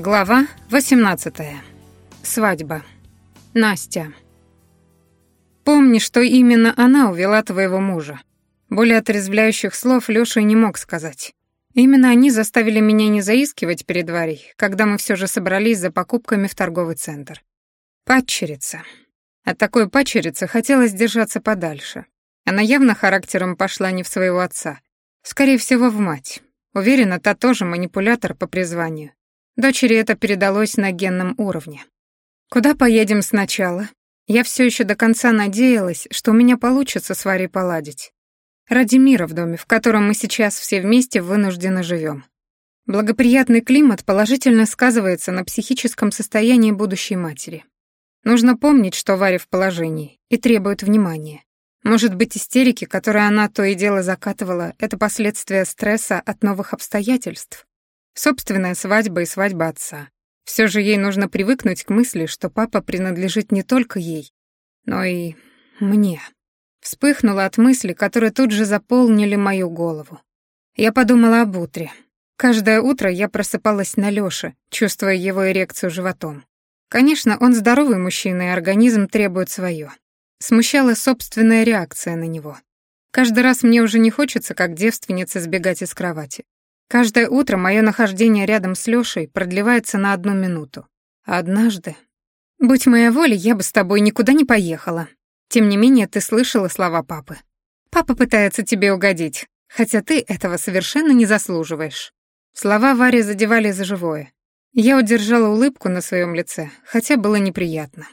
Глава 18. Свадьба. Настя. Помни, что именно она увела твоего мужа. Более отрезвляющих слов Лёша не мог сказать. Именно они заставили меня не заискивать перед Варей, когда мы все же собрались за покупками в торговый центр. Падчерица. От такой падчерицы хотелось держаться подальше. Она явно характером пошла не в своего отца. Скорее всего, в мать. Уверена, та тоже манипулятор по призванию. Дочери это передалось на генном уровне. Куда поедем сначала? Я все еще до конца надеялась, что у меня получится с Варей поладить. Ради мира в доме, в котором мы сейчас все вместе вынуждены живем. Благоприятный климат положительно сказывается на психическом состоянии будущей матери. Нужно помнить, что Варя в положении и требует внимания. Может быть, истерики, которые она то и дело закатывала, это последствия стресса от новых обстоятельств? Собственная свадьба и свадьба отца. Все же ей нужно привыкнуть к мысли, что папа принадлежит не только ей, но и мне. Вспыхнула от мысли, которые тут же заполнили мою голову. Я подумала об утре. Каждое утро я просыпалась на Лёше, чувствуя его эрекцию животом. Конечно, он здоровый мужчина, и организм требует своё. Смущала собственная реакция на него. Каждый раз мне уже не хочется, как девственница, сбегать из кровати. Каждое утро мое нахождение рядом с Лёшей продлевается на одну минуту. Однажды... «Будь моя воля, я бы с тобой никуда не поехала». Тем не менее, ты слышала слова папы. «Папа пытается тебе угодить, хотя ты этого совершенно не заслуживаешь». Слова Вари задевали за живое. Я удержала улыбку на своем лице, хотя было неприятно.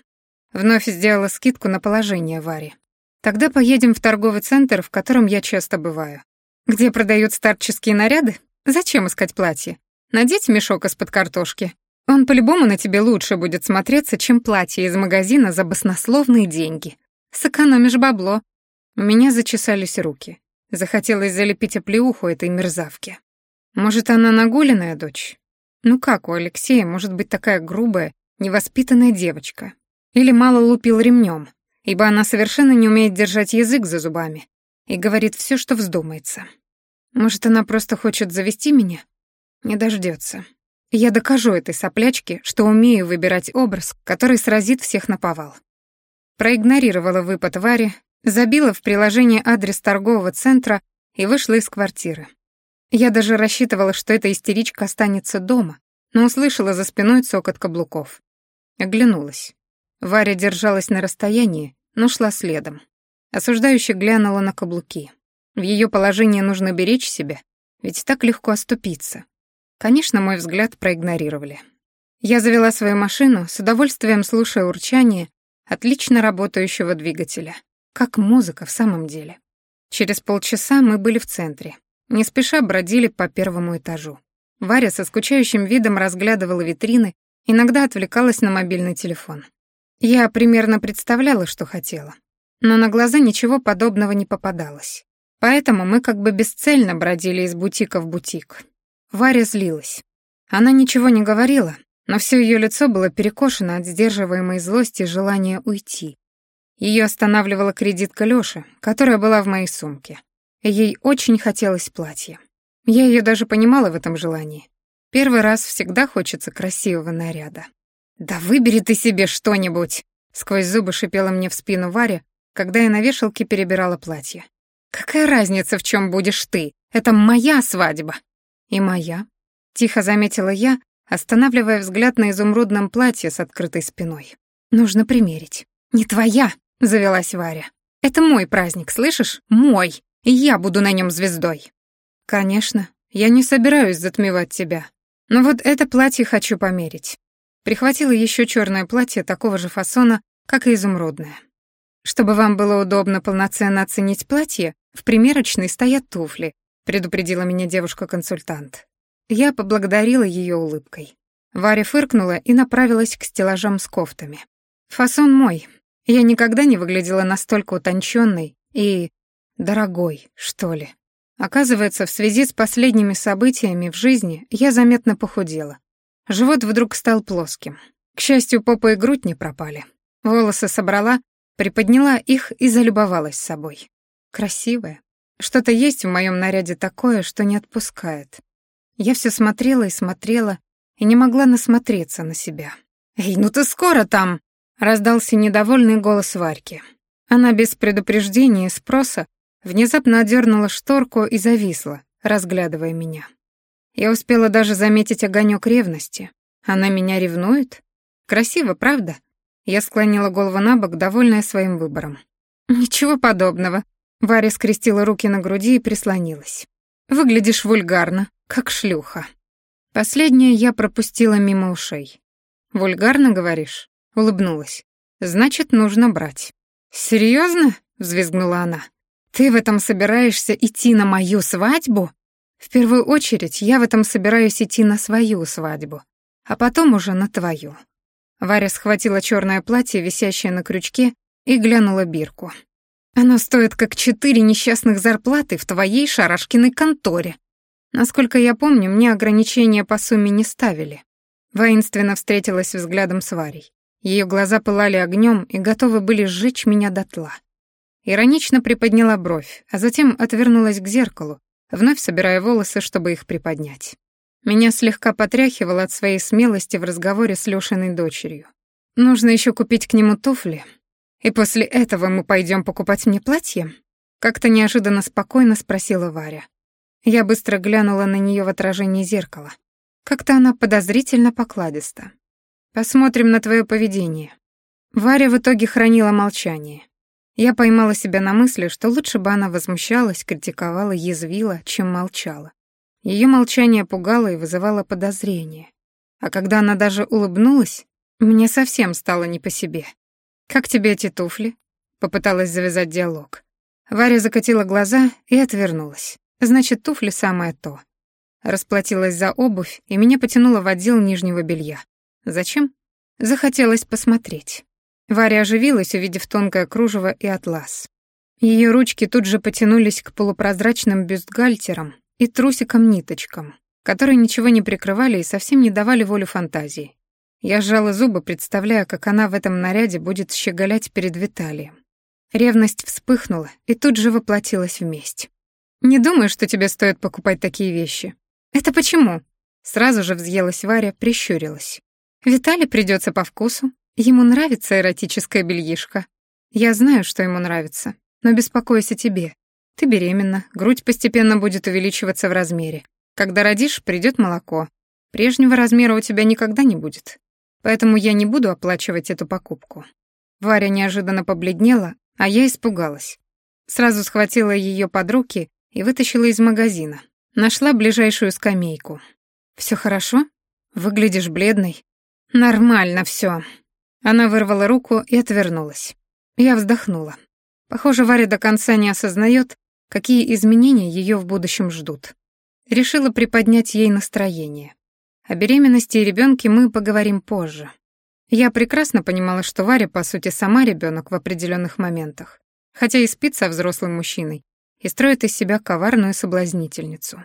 Вновь сделала скидку на положение Вари. «Тогда поедем в торговый центр, в котором я часто бываю. Где продают старческие наряды? Зачем искать платье? Надеть мешок из-под картошки. Он по-любому на тебе лучше будет смотреться, чем платье из магазина за баснословные деньги. Сэкономишь бабло. У меня зачесались руки. Захотелось залепить оплеуху этой мерзавке. Может, она нагуленная дочь? Ну как у Алексея может быть такая грубая, невоспитанная девочка? Или мало лупил ремнем, ибо она совершенно не умеет держать язык за зубами и говорит все, что вздумается. Может, она просто хочет завести меня? Не дождется. Я докажу этой соплячке, что умею выбирать образ, который сразит всех на повал. Проигнорировала выпад Вари, забила в приложение адрес торгового центра и вышла из квартиры. Я даже рассчитывала, что эта истеричка останется дома, но услышала за спиной цокот каблуков. Оглянулась. Варя держалась на расстоянии, но шла следом. Осуждающе глянула на каблуки. В ее положении нужно беречь себя, ведь так легко оступиться. Конечно, мой взгляд проигнорировали. Я завела свою машину, с удовольствием слушая урчание отлично работающего двигателя. Как музыка в самом деле. Через полчаса мы были в центре. Не спеша бродили по первому этажу. Варя со скучающим видом разглядывала витрины, иногда отвлекалась на мобильный телефон. Я примерно представляла, что хотела. Но на глаза ничего подобного не попадалось. Поэтому мы как бы бесцельно бродили из бутика в бутик. Варя злилась. Она ничего не говорила, но все ее лицо было перекошено от сдерживаемой злости и желания уйти. Ее останавливала кредитка Лёши, которая была в моей сумке. ей очень хотелось платье. Я ее даже понимала в этом желании. Первый раз всегда хочется красивого наряда. «Да выбери ты себе что-нибудь!» Сквозь зубы шипела мне в спину Варя, когда я на вешалке перебирала платье. «Какая разница, в чем будешь ты? Это моя свадьба!» «И моя», — тихо заметила я, останавливая взгляд на изумрудном платье с открытой спиной. «Нужно примерить». «Не твоя!» — завелась Варя. «Это мой праздник, слышишь? Мой! И я буду на нем звездой!» «Конечно, я не собираюсь затмевать тебя. Но вот это платье хочу померить». Прихватила еще черное платье такого же фасона, как и изумрудное. Чтобы вам было удобно полноценно оценить платье, в примерочной стоят туфли, предупредила меня девушка-консультант. Я поблагодарила ее улыбкой. Варя фыркнула и направилась к стеллажам с кофтами. Фасон мой. Я никогда не выглядела настолько утонченной и дорогой, что ли. Оказывается, в связи с последними событиями в жизни я заметно похудела. Живот вдруг стал плоским. К счастью, попа и грудь не пропали. Волосы собрала, приподняла их и залюбовалась собой. Красивая. Что-то есть в моем наряде такое, что не отпускает. Я все смотрела и смотрела, и не могла насмотреться на себя. «Эй, ну ты скоро там!» — раздался недовольный голос Варьки. Она без предупреждения и спроса внезапно одернула шторку и зависла, разглядывая меня. Я успела даже заметить огонек ревности. Она меня ревнует? Красиво, правда? Я склонила голову на бок, довольная своим выбором. «Ничего подобного». Варя скрестила руки на груди и прислонилась. «Выглядишь вульгарно, как шлюха». Последнее я пропустила мимо ушей. «Вульгарно, говоришь?» — улыбнулась. «Значит, нужно брать». «Серьезно?» — взвизгнула она. «Ты в этом собираешься идти на мою свадьбу?» «В первую очередь я в этом собираюсь идти на свою свадьбу, а потом уже на твою». Варя схватила черное платье, висящее на крючке, и глянула бирку. «Оно стоит как четыре несчастных зарплаты в твоей шарашкиной конторе. Насколько я помню, мне ограничения по сумме не ставили». Воинственно встретилась взглядом с Варей. Ее глаза пылали огнем и готовы были сжечь меня дотла. Иронично приподняла бровь, а затем отвернулась к зеркалу, вновь собирая волосы, чтобы их приподнять. Меня слегка потряхивало от своей смелости в разговоре с Лёшиной дочерью. Нужно еще купить к нему туфли. И после этого мы пойдем покупать мне платье? Как-то неожиданно спокойно спросила Варя. Я быстро глянула на нее в отражении зеркала. Как-то она подозрительно покладиста. Посмотрим на твое поведение. Варя в итоге хранила молчание. Я поймала себя на мысли, что лучше бы она возмущалась, критиковала, язвила, чем молчала. Ее молчание пугало и вызывало подозрение. А когда она даже улыбнулась, мне совсем стало не по себе. «Как тебе эти туфли?» — попыталась завязать диалог. Варя закатила глаза и отвернулась. «Значит, туфли самое то». Расплатилась за обувь, и меня потянуло в отдел нижнего белья. Зачем? Захотелось посмотреть. Варя оживилась, увидев тонкое кружево и атлас. Ее ручки тут же потянулись к полупрозрачным бюстгальтерам, и трусикам-ниточкам, которые ничего не прикрывали и совсем не давали волю фантазии. Я сжала зубы, представляя, как она в этом наряде будет щеголять перед Виталием. Ревность вспыхнула и тут же воплотилась в месть. «Не думаю, что тебе стоит покупать такие вещи». «Это почему?» Сразу же взъелась Варя, прищурилась. «Виталий придется по вкусу. Ему нравится эротическая бельишка. Я знаю, что ему нравится, но беспокоюсь о тебе. Ты беременна, грудь постепенно будет увеличиваться в размере. Когда родишь, придет молоко. Прежнего размера у тебя никогда не будет. Поэтому я не буду оплачивать эту покупку. Варя неожиданно побледнела, а я испугалась. Сразу схватила ее под руки и вытащила из магазина. Нашла ближайшую скамейку. Все хорошо? Выглядишь бледной. Нормально все. Она вырвала руку и отвернулась. Я вздохнула. Похоже, Варя до конца не осознает, какие изменения ее в будущем ждут. Решила приподнять ей настроение. О беременности и ребенке мы поговорим позже. Я прекрасно понимала, что Варя, по сути, сама ребенок в определенных моментах, хотя и спит со взрослым мужчиной и строит из себя коварную соблазнительницу.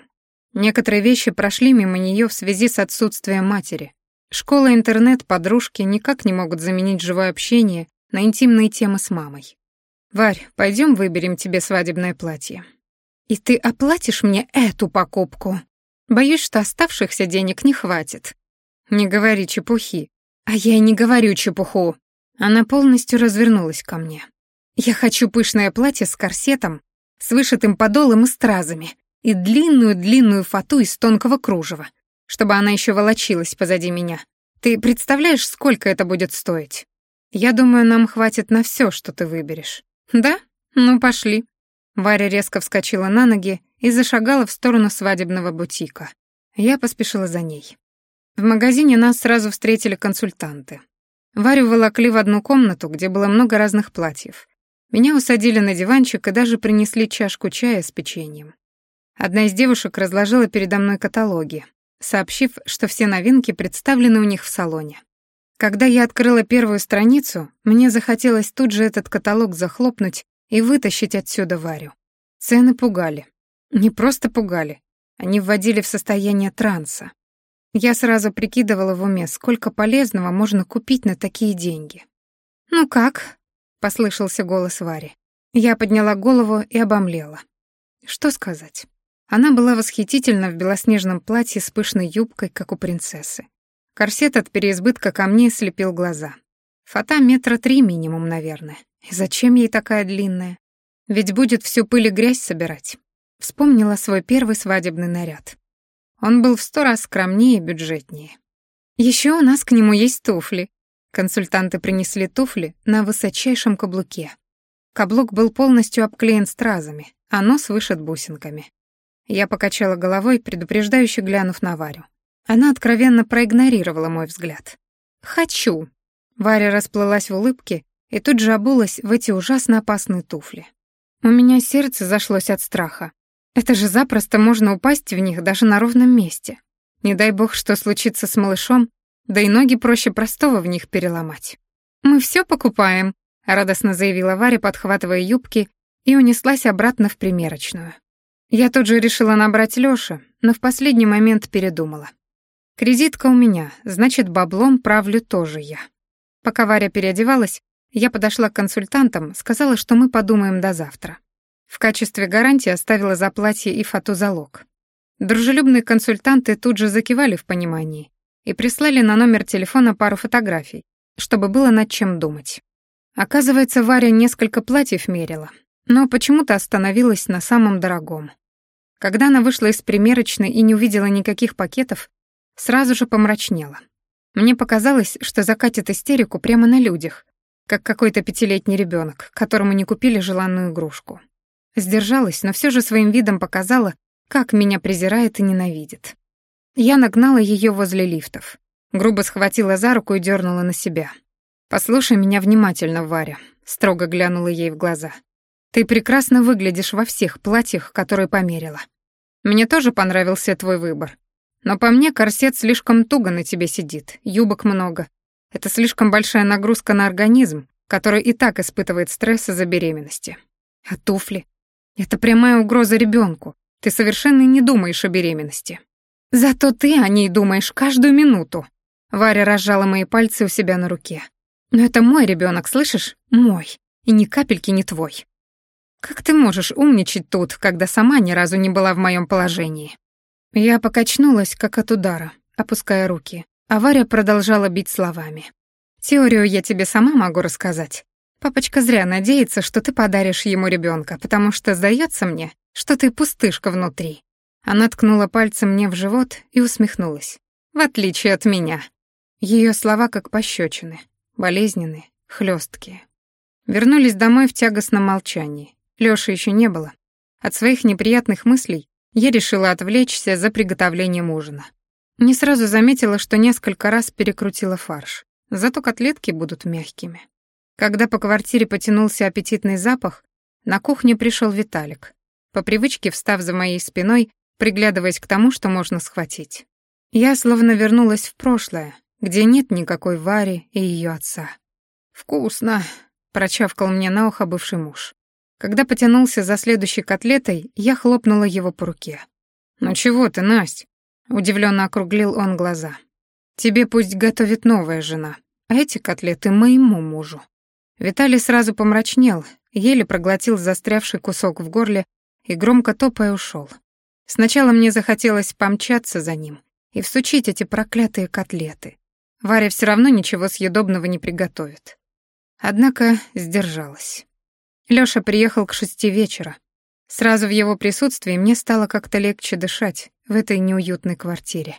Некоторые вещи прошли мимо нее в связи с отсутствием матери. Школа, интернет, подружки никак не могут заменить живое общение на интимные темы с мамой. «Варь, пойдем выберем тебе свадебное платье». «И ты оплатишь мне эту покупку?» «Боюсь, что оставшихся денег не хватит». «Не говори чепухи». «А я и не говорю чепуху». Она полностью развернулась ко мне. «Я хочу пышное платье с корсетом, с вышитым подолом и стразами, и длинную-длинную фату из тонкого кружева, чтобы она еще волочилась позади меня. Ты представляешь, сколько это будет стоить? Я думаю, нам хватит на все, что ты выберешь. «Да? Ну, пошли». Варя резко вскочила на ноги и зашагала в сторону свадебного бутика. Я поспешила за ней. В магазине нас сразу встретили консультанты. Варю волокли в одну комнату, где было много разных платьев. Меня усадили на диванчик и даже принесли чашку чая с печеньем. Одна из девушек разложила передо мной каталоги, сообщив, что все новинки представлены у них в салоне. Когда я открыла первую страницу, мне захотелось тут же этот каталог захлопнуть и вытащить отсюда Варю. Цены пугали. Не просто пугали, они вводили в состояние транса. Я сразу прикидывала в уме, сколько полезного можно купить на такие деньги. «Ну как?» — послышался голос Вари. Я подняла голову и обомлела. Что сказать? Она была восхитительна в белоснежном платье с пышной юбкой, как у принцессы. Корсет от переизбытка камней слепил глаза. Фата метра три минимум, наверное. И зачем ей такая длинная? Ведь будет всю пыль и грязь собирать. Вспомнила свой первый свадебный наряд. Он был в сто раз скромнее и бюджетнее. Еще у нас к нему есть туфли. Консультанты принесли туфли на высочайшем каблуке. Каблук был полностью обклеен стразами, а нос вышит бусинками. Я покачала головой, предупреждающе глянув на Варю. Она откровенно проигнорировала мой взгляд. «Хочу». Варя расплылась в улыбке и тут же обулась в эти ужасно опасные туфли. У меня сердце зашлось от страха. Это же запросто можно упасть в них даже на ровном месте. Не дай бог, что случится с малышом, да и ноги проще простого в них переломать. «Мы все покупаем», — радостно заявила Варя, подхватывая юбки, и унеслась обратно в примерочную. Я тут же решила набрать Лёшу, но в последний момент передумала. Кредитка у меня, значит, баблом правлю тоже я. Пока Варя переодевалась, я подошла к консультантам, сказала, что мы подумаем до завтра. В качестве гарантии оставила за платье и фату залог. Дружелюбные консультанты тут же закивали в понимании и прислали на номер телефона пару фотографий, чтобы было над чем думать. Оказывается, Варя несколько платьев мерила, но почему-то остановилась на самом дорогом. Когда она вышла из примерочной и не увидела никаких пакетов, сразу же помрачнела. Мне показалось, что закатит истерику прямо на людях, как какой-то пятилетний ребенок, которому не купили желанную игрушку. Сдержалась, но все же своим видом показала, как меня презирает и ненавидит. Я нагнала ее возле лифтов. Грубо схватила за руку и дернула на себя. «Послушай меня внимательно, Варя», — строго глянула ей в глаза. «Ты прекрасно выглядишь во всех платьях, которые померила. Мне тоже понравился твой выбор, но по мне корсет слишком туго на тебе сидит, юбок много. Это слишком большая нагрузка на организм, который и так испытывает стресс из-за беременности. А туфли? Это прямая угроза ребенку. Ты совершенно не думаешь о беременности. Зато ты о ней думаешь каждую минуту. Варя разжала мои пальцы у себя на руке. Но это мой ребенок, слышишь? Мой. И ни капельки не твой. Как ты можешь умничать тут, когда сама ни разу не была в моем положении? Я покачнулась, как от удара, опуская руки, а Варя продолжала бить словами. «Теорию я тебе сама могу рассказать. Папочка зря надеется, что ты подаришь ему ребенка, потому что сдается мне, что ты пустышка внутри». Она ткнула пальцем мне в живот и усмехнулась. «В отличие от меня». Ее слова как пощечины, болезненные, хлесткие. Вернулись домой в тягостном молчании. Лёши еще не было. От своих неприятных мыслей я решила отвлечься за приготовлением ужина. Не сразу заметила, что несколько раз перекрутила фарш, зато котлетки будут мягкими. Когда по квартире потянулся аппетитный запах, на кухню пришел Виталик, по привычке встав за моей спиной, приглядываясь к тому, что можно схватить. Я словно вернулась в прошлое, где нет никакой Вари и ее отца. «Вкусно!» — прочавкал мне на ухо бывший муж. Когда потянулся за следующей котлетой, я хлопнула его по руке. «Ну чего ты, Насть?» Удивленно округлил он глаза. «Тебе пусть готовит новая жена, а эти котлеты моему мужу». Виталий сразу помрачнел, еле проглотил застрявший кусок в горле и громко топая ушел. Сначала мне захотелось помчаться за ним и всучить эти проклятые котлеты. Варя все равно ничего съедобного не приготовит. Однако сдержалась. Лёша приехал к шести вечера. Сразу в его присутствии мне стало как-то легче дышать в этой неуютной квартире.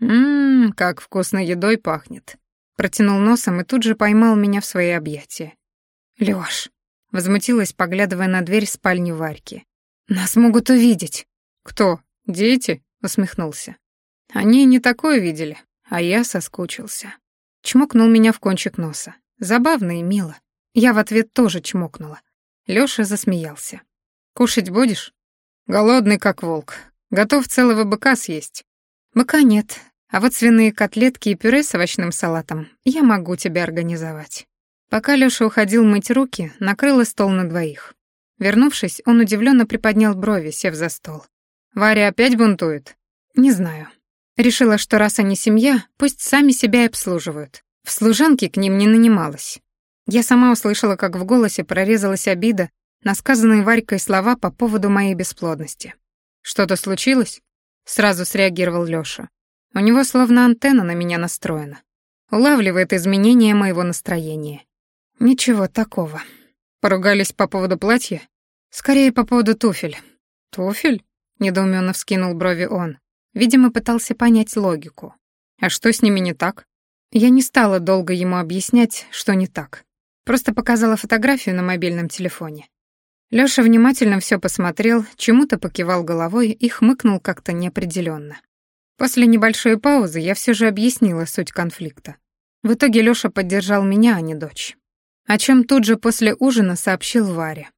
«Ммм, как вкусно едой пахнет», — протянул носом и тут же поймал меня в свои объятия. «Лёш», — возмутилась, поглядывая на дверь спальни Варьки. «Нас могут увидеть». «Кто? Дети?» — усмехнулся. «Они не такое видели, а я соскучился». Чмокнул меня в кончик носа. Забавно и мило. Я в ответ тоже чмокнула. Лёша засмеялся. «Кушать будешь?» «Голодный, как волк. Готов целого быка съесть». «Быка нет, а вот свиные котлетки и пюре с овощным салатом я могу тебе организовать». Пока Лёша уходил мыть руки, накрыла стол на двоих. Вернувшись, он удивленно приподнял брови, сев за стол. «Варя опять бунтует?» «Не знаю. Решила, что раз они семья, пусть сами себя и обслуживают. В служанке к ним не нанималась. Я сама услышала, как в голосе прорезалась обида на сказанные Варькой слова по поводу моей бесплодности. «Что-то случилось?» — сразу среагировал Лёша. У него словно антенна на меня настроена. Улавливает изменения моего настроения. Ничего такого. Поругались по поводу платья? Скорее, по поводу туфель. Туфель? Недоуменно вскинул брови он. Видимо, пытался понять логику. А что с ними не так? Я не стала долго ему объяснять, что не так. Просто показала фотографию на мобильном телефоне. Лёша внимательно всё посмотрел, чему-то покивал головой и хмыкнул как-то неопределённо. После небольшой паузы я всё же объяснила суть конфликта. В итоге Лёша поддержал меня, а не дочь о чем тут же после ужина сообщил Варе.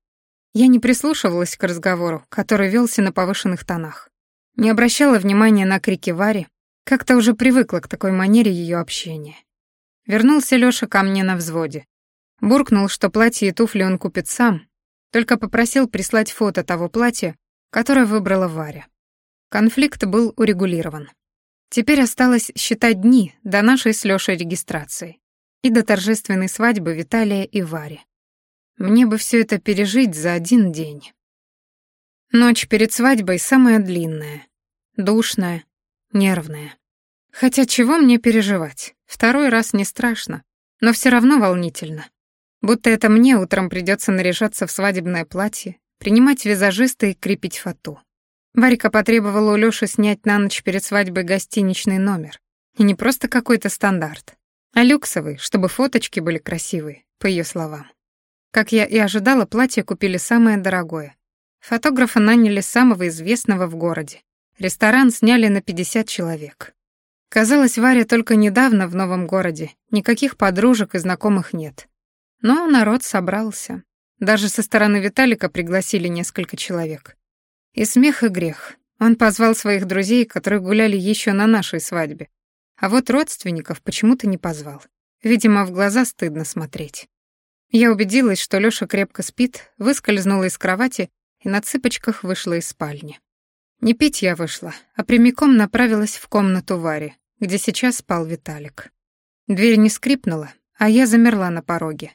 Я не прислушивалась к разговору, который велся на повышенных тонах. Не обращала внимания на крики Вари, как-то уже привыкла к такой манере ее общения. Вернулся Лёша ко мне на взводе. Буркнул, что платье и туфли он купит сам, только попросил прислать фото того платья, которое выбрала Варя. Конфликт был урегулирован. Теперь осталось считать дни до нашей с Лёшей регистрации и до торжественной свадьбы Виталия и Вари. Мне бы все это пережить за один день. Ночь перед свадьбой самая длинная, душная, нервная. Хотя чего мне переживать? Второй раз не страшно, но все равно волнительно. Будто это мне утром придется наряжаться в свадебное платье, принимать визажиста и крепить фату. Варика потребовала у Лёши снять на ночь перед свадьбой гостиничный номер. И не просто какой-то стандарт, а люксовый, чтобы фоточки были красивые, по ее словам. Как я и ожидала, платье купили самое дорогое. Фотографа наняли самого известного в городе. Ресторан сняли на 50 человек. Казалось, Варя только недавно в новом городе, никаких подружек и знакомых нет. Но народ собрался. Даже со стороны Виталика пригласили несколько человек. И смех, и грех. Он позвал своих друзей, которые гуляли еще на нашей свадьбе, а вот родственников почему-то не позвал. Видимо, в глаза стыдно смотреть. Я убедилась, что Лёша крепко спит, выскользнула из кровати и на цыпочках вышла из спальни. Не пить я вышла, а прямиком направилась в комнату Вари, где сейчас спал Виталик. Дверь не скрипнула, а я замерла на пороге.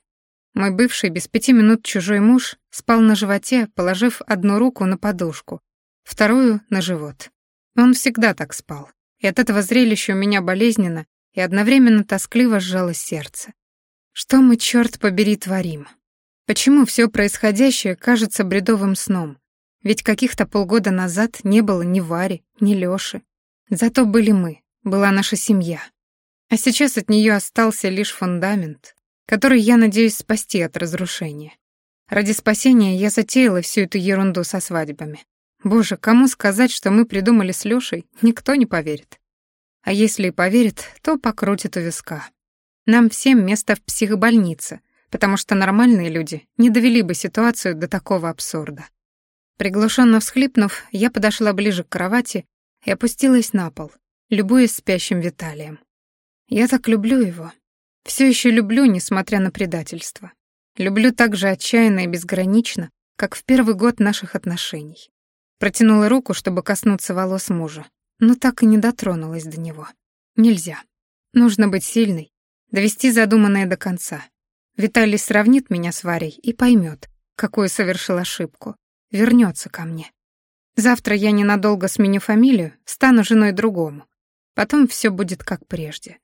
Мой бывший без пяти минут чужой муж спал на животе, положив одну руку на подушку, вторую — на живот. Он всегда так спал и от этого зрелища у меня болезненно и одновременно тоскливо сжалось сердце. Что мы, черт побери, творим? Почему все происходящее кажется бредовым сном? Ведь каких-то полгода назад не было ни Вари, ни Лёши. Зато были мы, была наша семья. А сейчас от нее остался лишь фундамент, который я надеюсь спасти от разрушения. Ради спасения я затеяла всю эту ерунду со свадьбами. Боже, кому сказать, что мы придумали с Лёшей, никто не поверит. А если и поверит, то покрутит у виска. Нам всем место в психбольнице, потому что нормальные люди не довели бы ситуацию до такого абсурда. Приглушенно всхлипнув, я подошла ближе к кровати и опустилась на пол, любуясь спящим Виталием. Я так люблю его. Все еще люблю, несмотря на предательство. Люблю так же отчаянно и безгранично, как в первый год наших отношений. Протянула руку, чтобы коснуться волос мужа, но так и не дотронулась до него. Нельзя. Нужно быть сильной, довести задуманное до конца. Виталий сравнит меня с Варей и поймет, какую совершил ошибку. Вернется ко мне. Завтра я ненадолго сменю фамилию, стану женой другому. Потом все будет как прежде.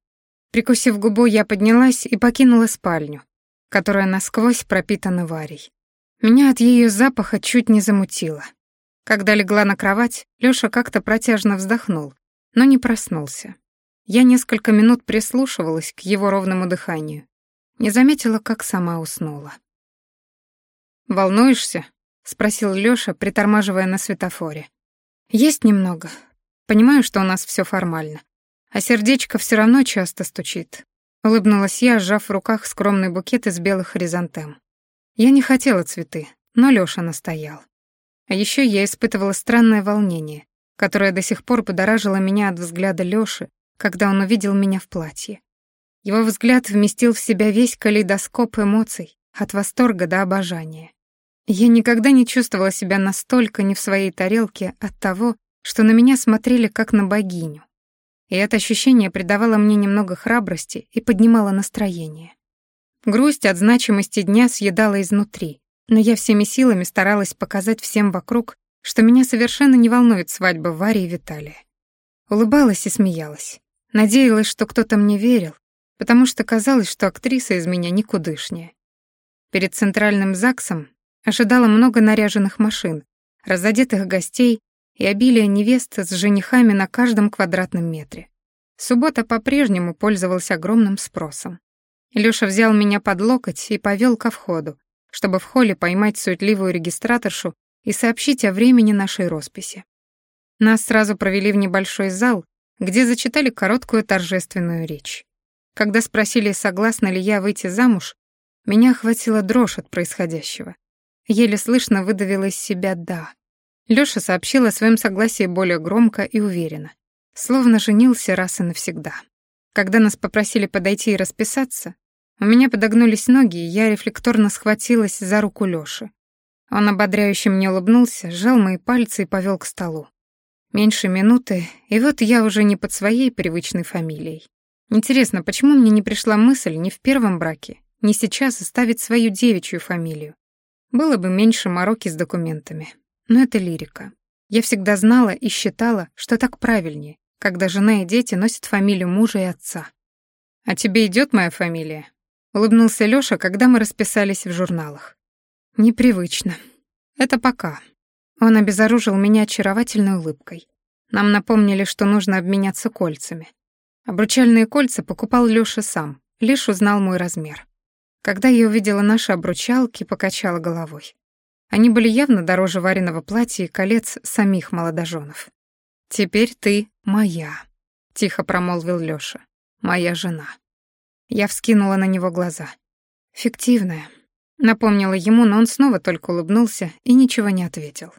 Прикусив губу, я поднялась и покинула спальню, которая насквозь пропитана Варей. Меня от ее запаха чуть не замутило. Когда легла на кровать, Лёша как-то протяжно вздохнул, но не проснулся. Я несколько минут прислушивалась к его ровному дыханию. Не заметила, как сама уснула. «Волнуешься?» — спросил Лёша, притормаживая на светофоре. «Есть немного. Понимаю, что у нас всё формально. А сердечко всё равно часто стучит». Улыбнулась я, сжав в руках скромный букет из белых хризантем. Я не хотела цветы, но Лёша настоял. А еще я испытывала странное волнение, которое до сих пор подоражило меня от взгляда Лёши, когда он увидел меня в платье. Его взгляд вместил в себя весь калейдоскоп эмоций, от восторга до обожания. Я никогда не чувствовала себя настолько не в своей тарелке от того, что на меня смотрели как на богиню. И это ощущение придавало мне немного храбрости и поднимало настроение. Грусть от значимости дня съедала изнутри, но я всеми силами старалась показать всем вокруг, что меня совершенно не волнует свадьба Вари и Виталия. Улыбалась и смеялась. Надеялась, что кто-то мне верил, потому что казалось, что актриса из меня никудышняя. Перед центральным ЗАГСом ожидало много наряженных машин, разодетых гостей и обилие невест с женихами на каждом квадратном метре. Суббота по-прежнему пользовался огромным спросом. Лёша взял меня под локоть и повел ко входу, чтобы в холле поймать суетливую регистраторшу и сообщить о времени нашей росписи. Нас сразу провели в небольшой зал, где зачитали короткую торжественную речь. Когда спросили, согласна ли я выйти замуж, меня охватила дрожь от происходящего. Еле слышно выдавила из себя «да». Лёша сообщил о своем согласии более громко и уверенно, словно женился раз и навсегда. Когда нас попросили подойти и расписаться, у меня подогнулись ноги, и я рефлекторно схватилась за руку Лёши. Он ободряюще мне улыбнулся, сжал мои пальцы и повел к столу. Меньше минуты, и вот я уже не под своей привычной фамилией. Интересно, почему мне не пришла мысль ни в первом браке, ни сейчас оставить свою девичью фамилию? Было бы меньше мороки с документами. Но это лирика. Я всегда знала и считала, что так правильнее, когда жена и дети носят фамилию мужа и отца. «А тебе идет моя фамилия?» — улыбнулся Лёша, когда мы расписались в журналах. «Непривычно. Это пока. Он обезоружил меня очаровательной улыбкой. Нам напомнили, что нужно обменяться кольцами. Обручальные кольца покупал Лёша сам, лишь узнал мой размер. Когда я увидела наши обручалки, покачала головой. Они были явно дороже вареного платья и колец самих молодоженов. «Теперь ты моя», — тихо промолвил Лёша. «Моя жена». Я вскинула на него глаза. «Фиктивная», — напомнила ему, но он снова только улыбнулся и ничего не ответил.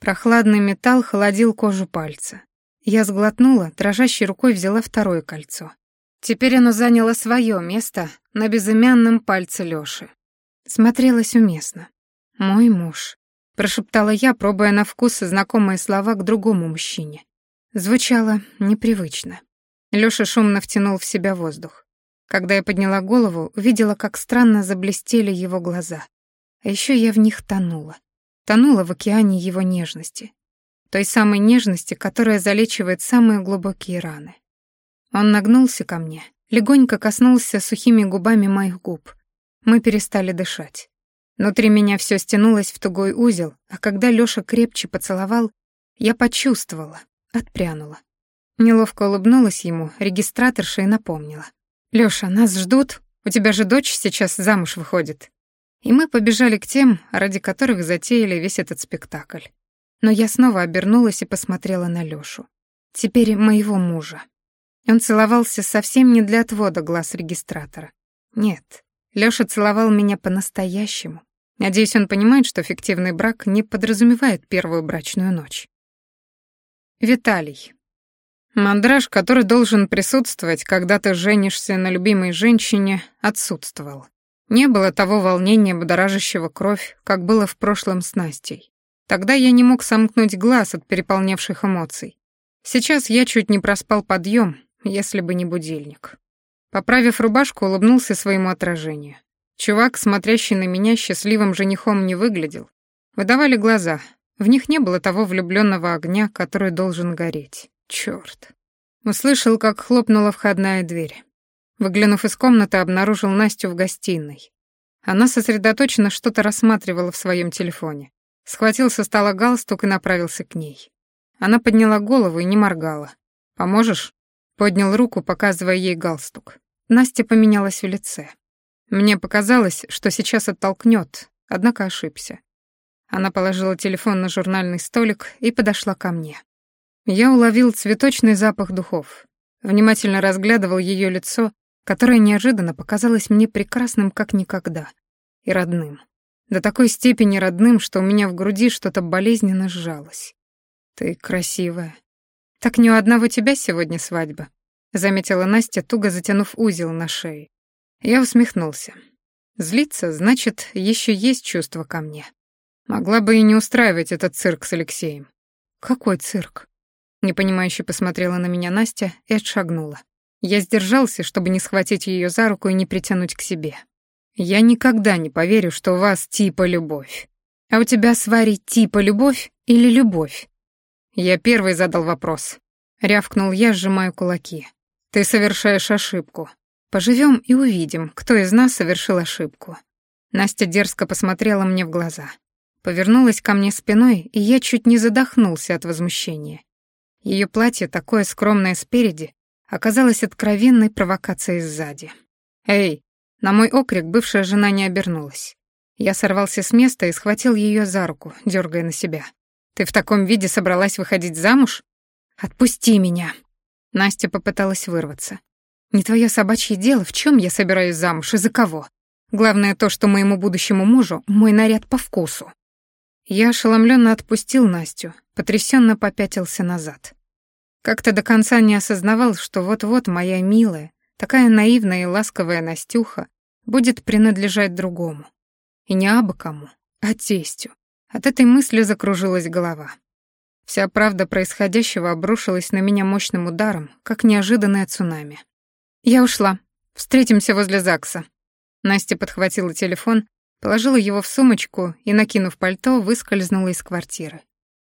Прохладный металл холодил кожу пальца. Я сглотнула, дрожащей рукой взяла второе кольцо. Теперь оно заняло свое место на безымянном пальце Лёши. Смотрелось уместно. «Мой муж», — прошептала я, пробуя на вкус знакомые слова к другому мужчине. Звучало непривычно. Лёша шумно втянул в себя воздух. Когда я подняла голову, увидела, как странно заблестели его глаза. А ещё я в них тонула тонула в океане его нежности, той самой нежности, которая залечивает самые глубокие раны. Он нагнулся ко мне, легонько коснулся сухими губами моих губ. Мы перестали дышать. Внутри меня все стянулось в тугой узел, а когда Лёша крепче поцеловал, я почувствовала, отпрянула. Неловко улыбнулась ему, регистраторша и напомнила. «Лёша, нас ждут? У тебя же дочь сейчас замуж выходит». И мы побежали к тем, ради которых затеяли весь этот спектакль. Но я снова обернулась и посмотрела на Лёшу. Теперь моего мужа. Он целовался совсем не для отвода глаз регистратора. Нет, Лёша целовал меня по-настоящему. Надеюсь, он понимает, что фиктивный брак не подразумевает первую брачную ночь. Виталий. Мандраж, который должен присутствовать, когда ты женишься на любимой женщине, отсутствовал. Не было того волнения, будоражащего кровь, как было в прошлом с Настей. Тогда я не мог сомкнуть глаз от переполнявших эмоций. Сейчас я чуть не проспал подъем, если бы не будильник. Поправив рубашку, улыбнулся своему отражению. Чувак, смотрящий на меня счастливым женихом, не выглядел. Выдавали глаза. В них не было того влюбленного огня, который должен гореть. Черт! Услышал, как хлопнула входная дверь. Выглянув из комнаты, обнаружил Настю в гостиной. Она сосредоточенно что-то рассматривала в своем телефоне. Схватил со стола галстук и направился к ней. Она подняла голову и не моргала. «Поможешь?» Поднял руку, показывая ей галстук. Настя поменялась в лице. Мне показалось, что сейчас оттолкнет, однако ошибся. Она положила телефон на журнальный столик и подошла ко мне. Я уловил цветочный запах духов. Внимательно разглядывал ее лицо которое неожиданно показалось мне прекрасным как никогда и родным. До такой степени родным, что у меня в груди что-то болезненно сжалось. «Ты красивая. Так не у одного тебя сегодня свадьба», — заметила Настя, туго затянув узел на шее. Я усмехнулся. Злиться, значит, еще есть чувство ко мне. Могла бы и не устраивать этот цирк с Алексеем. «Какой цирк?» Непонимающе посмотрела на меня Настя и отшагнула. Я сдержался, чтобы не схватить ее за руку и не притянуть к себе. Я никогда не поверю, что у вас типа любовь. А у тебя с Варей типа любовь или любовь? Я первый задал вопрос. Рявкнул я, сжимая кулаки. «Ты совершаешь ошибку. Поживем и увидим, кто из нас совершил ошибку». Настя дерзко посмотрела мне в глаза. Повернулась ко мне спиной, и я чуть не задохнулся от возмущения. Ее платье, такое скромное спереди, оказалось откровенной провокацией сзади. «Эй!» На мой окрик бывшая жена не обернулась. Я сорвался с места и схватил ее за руку, дергая на себя. «Ты в таком виде собралась выходить замуж? Отпусти меня!» Настя попыталась вырваться. «Не твое собачье дело, в чем я собираюсь замуж и за кого. Главное то, что моему будущему мужу мой наряд по вкусу». Я ошеломленно отпустил Настю, потрясенно попятился назад. Как-то до конца не осознавал, что вот-вот моя милая, такая наивная и ласковая Настюха будет принадлежать другому. И не абы кому, а тестю. От этой мысли закружилась голова. Вся правда происходящего обрушилась на меня мощным ударом, как неожиданное цунами. «Я ушла. Встретимся возле ЗАГСа». Настя подхватила телефон, положила его в сумочку и, накинув пальто, выскользнула из квартиры.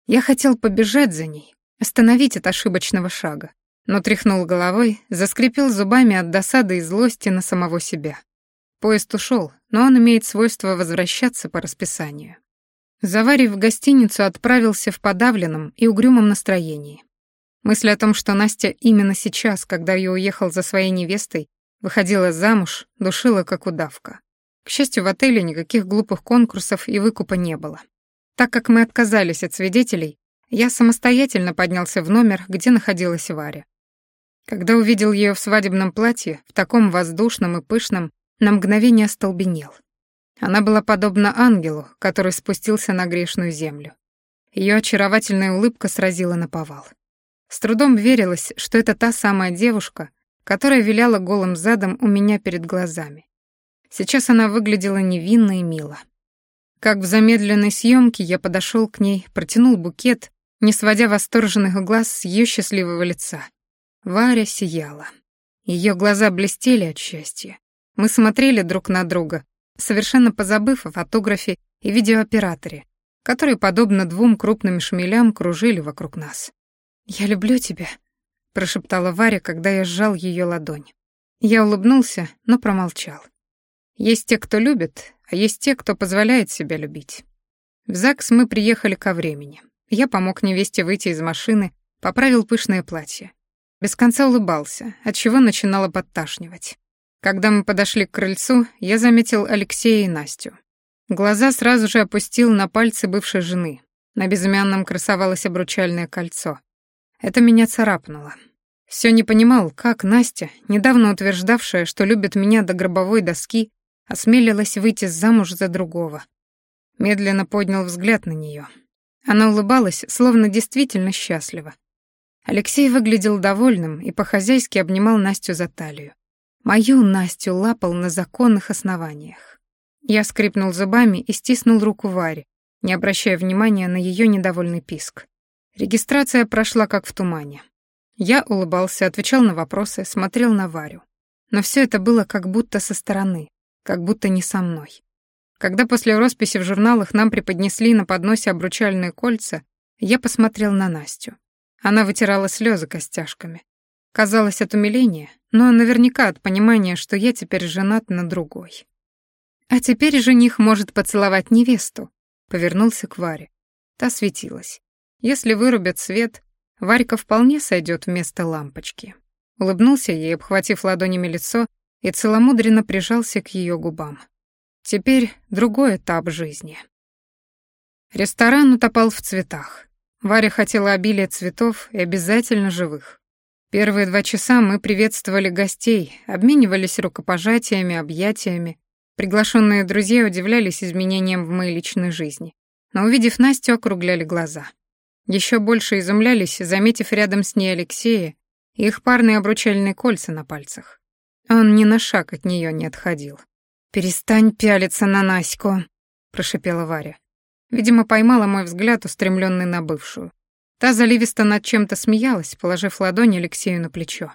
Я хотел побежать за ней, остановить от ошибочного шага, но тряхнул головой, заскрипел зубами от досады и злости на самого себя. Поезд ушел, но он имеет свойство возвращаться по расписанию. Заварив в гостиницу, отправился в подавленном и угрюмом настроении. Мысль о том, что Настя именно сейчас, когда я уехал за своей невестой, выходила замуж, душила как удавка. К счастью, в отеле никаких глупых конкурсов и выкупа не было. Так как мы отказались от свидетелей, я самостоятельно поднялся в номер, где находилась Варя. Когда увидел ее в свадебном платье, в таком воздушном и пышном, на мгновение остолбенел. Она была подобна ангелу, который спустился на грешную землю. Ее очаровательная улыбка сразила на повал. С трудом верилось, что это та самая девушка, которая виляла голым задом у меня перед глазами. Сейчас она выглядела невинно и мило. Как в замедленной съемке я подошел к ней, протянул букет, не сводя восторженных глаз с ее счастливого лица. Варя сияла. Ее глаза блестели от счастья. Мы смотрели друг на друга, совершенно позабыв о фотографе и видеооператоре, которые, подобно двум крупным шмелям, кружили вокруг нас. «Я люблю тебя», — прошептала Варя, когда я сжал ее ладонь. Я улыбнулся, но промолчал. Есть те, кто любит, а есть те, кто позволяет себя любить. В ЗАГС мы приехали ко времени. Я помог невесте выйти из машины, поправил пышное платье. Без конца улыбался, отчего начинало подташнивать. Когда мы подошли к крыльцу, я заметил Алексея и Настю. Глаза сразу же опустил на пальцы бывшей жены. На безымянном красовалось обручальное кольцо. Это меня царапнуло. Все не понимал, как Настя, недавно утверждавшая, что любит меня до гробовой доски, осмелилась выйти замуж за другого. Медленно поднял взгляд на нее. Она улыбалась, словно действительно счастлива. Алексей выглядел довольным и по-хозяйски обнимал Настю за талию. Мою Настю лапал на законных основаниях. Я скрипнул зубами и стиснул руку Варе, не обращая внимания на ее недовольный писк. Регистрация прошла как в тумане. Я улыбался, отвечал на вопросы, смотрел на Варю. Но все это было как будто со стороны, как будто не со мной. Когда после росписи в журналах нам преподнесли на подносе обручальные кольца, я посмотрел на Настю. Она вытирала слезы костяшками. Казалось от умиления, но наверняка от понимания, что я теперь женат на другой. А теперь жених может поцеловать невесту, повернулся к Варе. Та светилась. Если вырубят свет, Варька вполне сойдет вместо лампочки. Улыбнулся ей, обхватив ладонями лицо, и целомудренно прижался к ее губам. Теперь другой этап жизни. Ресторан утопал в цветах. Варя хотела обилия цветов и обязательно живых. Первые два часа мы приветствовали гостей, обменивались рукопожатиями, объятиями. Приглашенные друзья удивлялись изменениям в моей личной жизни. Но увидев Настю, округляли глаза. Еще больше изумлялись, заметив рядом с ней Алексея и их парные обручальные кольца на пальцах. Он ни на шаг от нее не отходил. «Перестань пялиться на Наську», — прошипела Варя. Видимо, поймала мой взгляд, устремленный на бывшую. Та заливисто над чем-то смеялась, положив ладонь Алексею на плечо.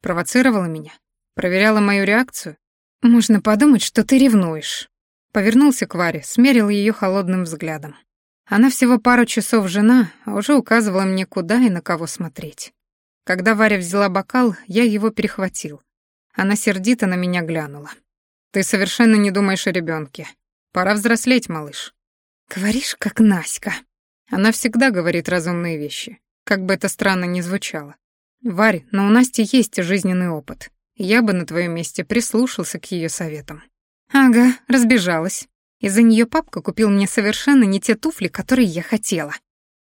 Провоцировала меня? Проверяла мою реакцию? Можно подумать, что ты ревнуешь. Повернулся к Варе, смерил ее холодным взглядом. Она всего пару часов жена, а уже указывала мне, куда и на кого смотреть. Когда Варя взяла бокал, я его перехватил. Она сердито на меня глянула. «Ты совершенно не думаешь о ребенке. Пора взрослеть, малыш». «Говоришь, как Наська». Она всегда говорит разумные вещи, как бы это странно ни звучало. «Варь, но у Насти есть жизненный опыт. Я бы на твоем месте прислушался к ее советам». «Ага, разбежалась. Из-за нее папка купил мне совершенно не те туфли, которые я хотела».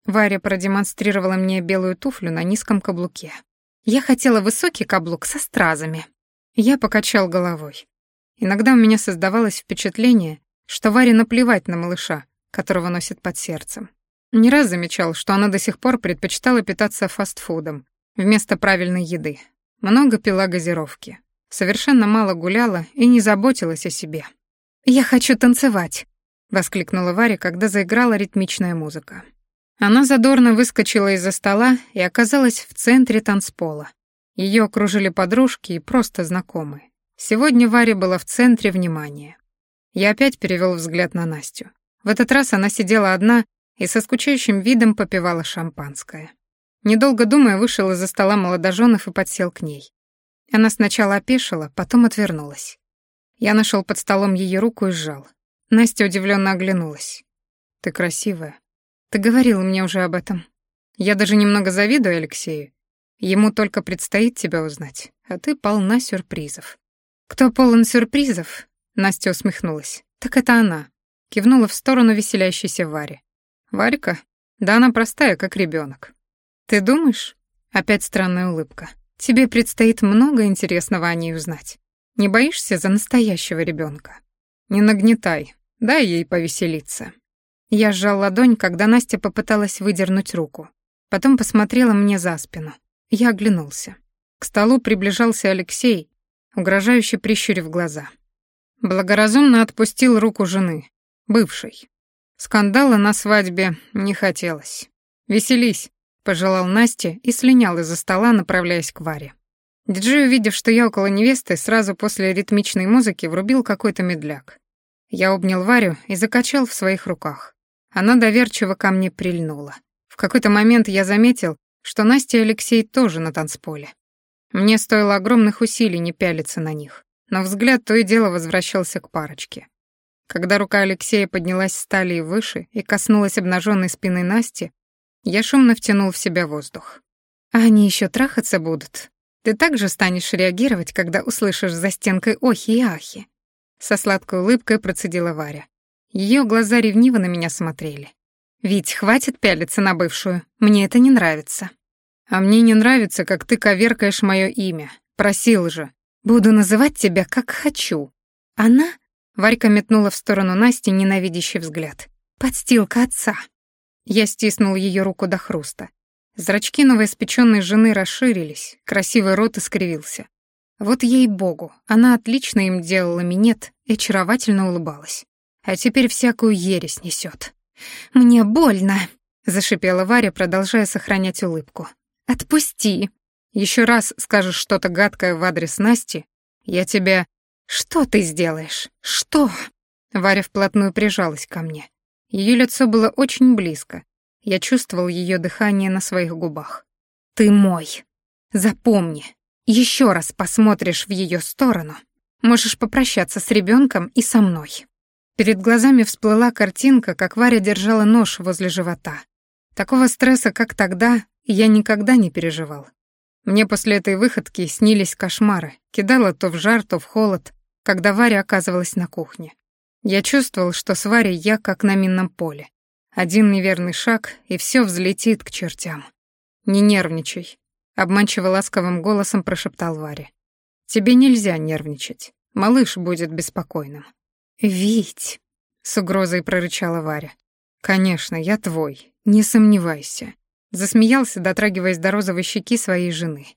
Варя продемонстрировала мне белую туфлю на низком каблуке. Я хотела высокий каблук со стразами. Я покачал головой. Иногда у меня создавалось впечатление, что Варе наплевать на малыша, которого носит под сердцем. Не раз замечал, что она до сих пор предпочитала питаться фастфудом вместо правильной еды. Много пила газировки. Совершенно мало гуляла и не заботилась о себе. «Я хочу танцевать», — воскликнула Варя, когда заиграла ритмичная музыка. Она задорно выскочила из-за стола и оказалась в центре танцпола. Ее окружили подружки и просто знакомые. Сегодня Варя была в центре внимания. Я опять перевел взгляд на Настю. В этот раз она сидела одна и со скучающим видом попивала шампанское. Недолго думая, вышел из-за стола молодоженов и подсел к ней. Она сначала опешила, потом отвернулась. Я нашел под столом ее руку и сжал. Настя удивленно оглянулась. «Ты красивая. Ты говорил мне уже об этом. Я даже немного завидую Алексею. Ему только предстоит тебя узнать, а ты полна сюрпризов». «Кто полон сюрпризов?» Настя усмехнулась. «Так это она кивнула в сторону веселящейся Вари. «Варька? Да она простая, как ребенок. «Ты думаешь?» Опять странная улыбка. «Тебе предстоит много интересного о ней узнать. Не боишься за настоящего ребенка? «Не нагнетай, дай ей повеселиться». Я сжал ладонь, когда Настя попыталась выдернуть руку. Потом посмотрела мне за спину. Я оглянулся. К столу приближался Алексей, угрожающе прищурив глаза. Благоразумно отпустил руку жены, бывшей. Скандала на свадьбе не хотелось. «Веселись», — пожелал Насте и слинял из-за стола, направляясь к Варе. Диджей, увидев, что я около невесты, сразу после ритмичной музыки врубил какой-то медляк. Я обнял Варю и закачал в своих руках. Она доверчиво ко мне прильнула. В какой-то момент я заметил, что Настя и Алексей тоже на танцполе. Мне стоило огромных усилий не пялиться на них, но взгляд то и дело возвращался к парочке. Когда рука Алексея поднялась с талии выше и коснулась обнаженной спины Насти, я шумно втянул в себя воздух. «А они еще трахаться будут? Ты также станешь реагировать, когда услышишь за стенкой охи и ахи?» Со сладкой улыбкой процедила Варя. Ее глаза ревниво на меня смотрели. «Ведь хватит пялиться на бывшую, мне это не нравится». «А мне не нравится, как ты коверкаешь мое имя. Просил же. Буду называть тебя, как хочу». Она Варька метнула в сторону Насти ненавидящий взгляд. «Подстилка отца!» Я стиснул ее руку до хруста. Зрачки новоиспеченной жены расширились, красивый рот искривился. Вот ей-богу, она отлично им делала минет и очаровательно улыбалась. А теперь всякую ересь несет. «Мне больно!» — зашипела Варя, продолжая сохранять улыбку. «Отпусти! Еще раз скажешь что-то гадкое в адрес Насти, я тебя «Что ты сделаешь? Что?» Варя вплотную прижалась ко мне. Ее лицо было очень близко. Я чувствовал ее дыхание на своих губах. «Ты мой. Запомни. Еще раз посмотришь в ее сторону. Можешь попрощаться с ребенком и со мной». Перед глазами всплыла картинка, как Варя держала нож возле живота. Такого стресса, как тогда, я никогда не переживал. Мне после этой выходки снились кошмары, кидала то в жар, то в холод, когда Варя оказывалась на кухне. Я чувствовал, что с Варей я как на минном поле. Один неверный шаг, и все взлетит к чертям. «Не нервничай», — обманчиво ласковым голосом прошептал Варя. «Тебе нельзя нервничать. Малыш будет беспокойным». «Вить», — с угрозой прорычала Варя. «Конечно, я твой, не сомневайся», — засмеялся, дотрагиваясь до розовой щеки своей жены.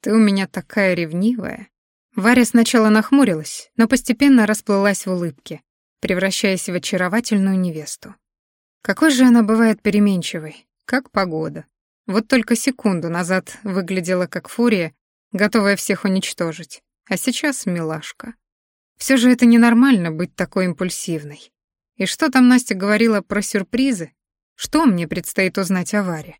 «Ты у меня такая ревнивая», Варя сначала нахмурилась, но постепенно расплылась в улыбке, превращаясь в очаровательную невесту. Какой же она бывает переменчивой, как погода. Вот только секунду назад выглядела как фурия, готовая всех уничтожить, а сейчас милашка. Все же это ненормально быть такой импульсивной. И что там Настя говорила про сюрпризы? Что мне предстоит узнать о Варе?